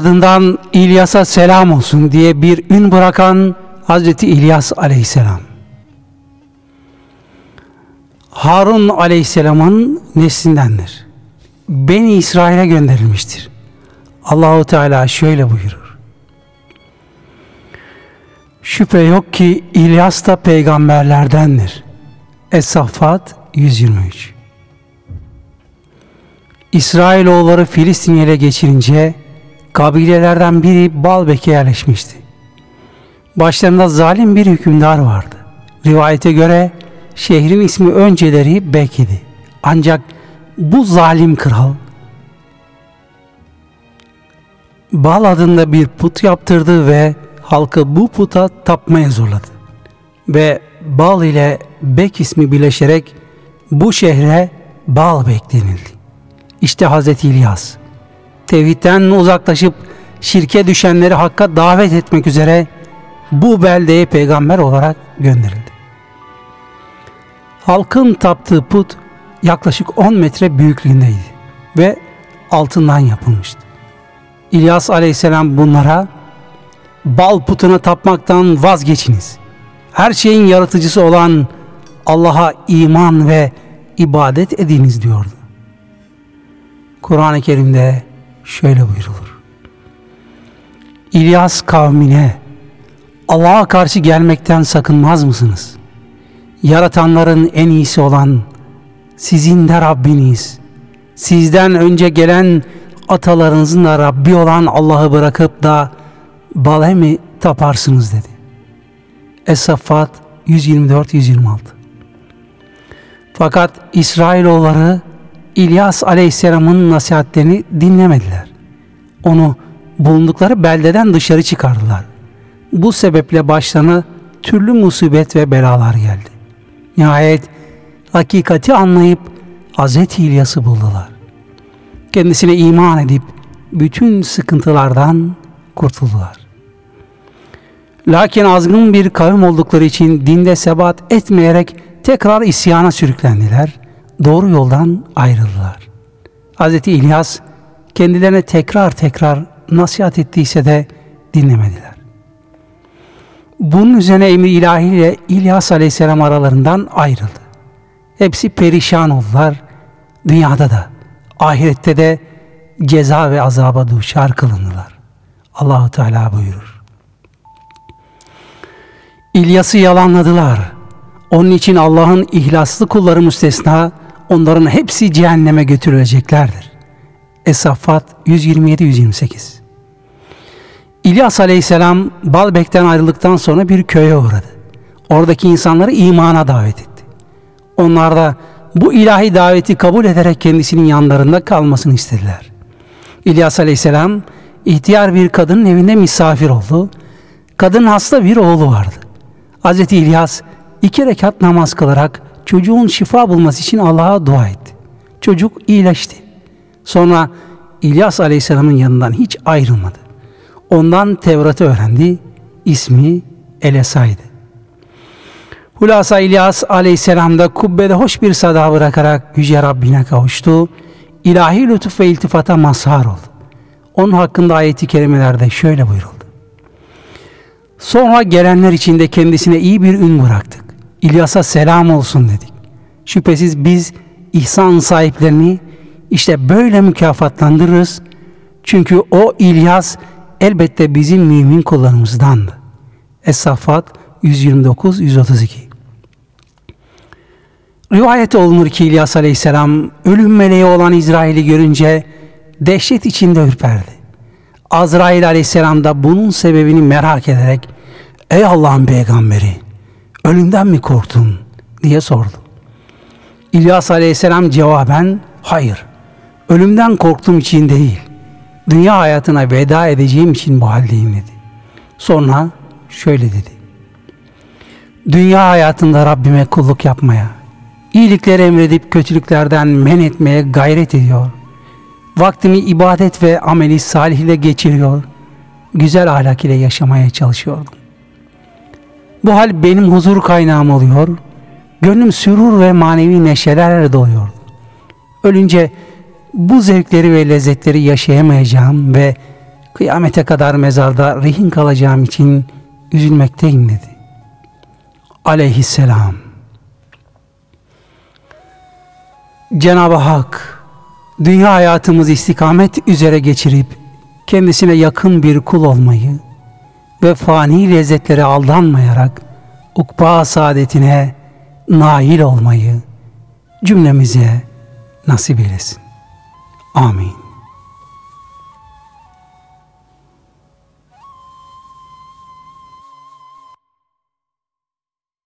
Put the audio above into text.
ardından İlyas'a selam olsun diye bir ün bırakan Hazreti İlyas aleyhisselam. Harun aleyhisselamın neslindendir. Beni İsrail'e gönderilmiştir. Allahu Teala şöyle buyurur. Şüphe yok ki İlyas da peygamberlerdendir. Es-Saffat 123 İsrailoğulları Filistin'i ele geçirince kabilelerden biri Balbek'e yerleşmişti. Başlarında zalim bir hükümdar vardı. Rivayete göre şehrin ismi önceleri Bek idi. Ancak bu zalim kral Bal adında bir put yaptırdı ve halkı bu puta tapmaya zorladı. Ve Bal ile Bek ismi birleşerek bu şehre Balbek denildi. İşte Hazreti İlyas. Tevhidden uzaklaşıp şirke düşenleri hakka davet etmek üzere bu beldeye peygamber olarak gönderildi. Halkın taptığı put yaklaşık 10 metre büyüklüğündeydi ve altından yapılmıştı. İlyas aleyhisselam bunlara bal putuna tapmaktan vazgeçiniz. Her şeyin yaratıcısı olan Allah'a iman ve ibadet ediniz diyordu. Kur'an-ı Kerim'de şöyle buyrulur. İlyas kavmine Allah'a karşı gelmekten sakınmaz mısınız? Yaratanların en iyisi olan sizin de Rabbiniz. Sizden önce gelen atalarınızın da Rabbi olan Allah'ı bırakıp da bale mi taparsınız dedi. Es-Saffat 124-126 Fakat İsrailoğulları İlyas Aleyhisselam'ın nasihatlerini dinlemediler. Onu bulundukları beldeden dışarı çıkardılar. Bu sebeple başlarına türlü musibet ve belalar geldi. Nihayet hakikati anlayıp Hz. İlyas'ı buldular. Kendisine iman edip bütün sıkıntılardan kurtuldular. Lakin azgın bir kavim oldukları için dinde sebat etmeyerek tekrar isyana sürüklendiler. Doğru yoldan ayrıldılar. Hz. İlyas kendilerine tekrar tekrar nasihat ettiyse de dinlemediler. Bunun üzerine emir ilahi ile İlyas aleyhisselam aralarından ayrıldı. Hepsi perişan oldular. Dünyada da, ahirette de ceza ve azaba duşar kılındılar. Allahu Teala buyurur. İlyas'ı yalanladılar. Onun için Allah'ın ihlaslı kulları müstesna, onların hepsi cehenneme götürüleceklerdir. Es-Saffat 127-128 İlyas Aleyhisselam Balbek'ten ayrıldıktan sonra bir köye uğradı. Oradaki insanları imana davet etti. Onlar da bu ilahi daveti kabul ederek kendisinin yanlarında kalmasını istediler. İlyas Aleyhisselam ihtiyar bir kadının evinde misafir oldu. Kadın hasta bir oğlu vardı. Hz. İlyas iki rekat namaz kılarak çocuğun şifa bulması için Allah'a dua etti. Çocuk iyileşti. Sonra İlyas Aleyhisselam'ın yanından hiç ayrılmadı. Ondan Tevrat'ı öğrendi. İsmi Elesa'ydı. Hulasa İlyas aleyhisselam da kubbede hoş bir sada bırakarak Yüce Rabbine kavuştu. İlahi lütuf ve iltifata mazhar oldu. Onun hakkında ayeti kerimelerde şöyle buyuruldu. Sonra gelenler içinde kendisine iyi bir ün bıraktık. İlyas'a selam olsun dedik. Şüphesiz biz ihsan sahiplerini işte böyle mükafatlandırırız. Çünkü o İlyas elbette bizim mümin kullarımızdandı. Es-Saffat 129-132 Rivayet olunur ki İlyas Aleyhisselam ölüm meleği olan İsrail'i görünce dehşet içinde ürperdi. Azrail Aleyhisselam da bunun sebebini merak ederek Ey Allah'ın peygamberi ölümden mi korktun diye sordu. İlyas Aleyhisselam cevaben hayır ölümden korktuğum için değil dünya hayatına veda edeceğim için bu haldeyim dedi. Sonra şöyle dedi. Dünya hayatında Rabbime kulluk yapmaya, iyilikleri emredip kötülüklerden men etmeye gayret ediyor. Vaktimi ibadet ve ameli salih ile geçiriyor. Güzel ahlak ile yaşamaya çalışıyordum. Bu hal benim huzur kaynağım oluyor. Gönlüm sürur ve manevi neşelerle doluyordu. Ölünce bu zevkleri ve lezzetleri yaşayamayacağım ve Kıyamete kadar mezarda rehin kalacağım için üzülmekteyim dedi. Aleyhisselam. Cenab-ı Hak dünya hayatımızı istikamet üzere geçirip kendisine yakın bir kul olmayı ve fani lezzetlere aldanmayarak ukba saadetine nail olmayı cümlemize nasip eylesin. Amin.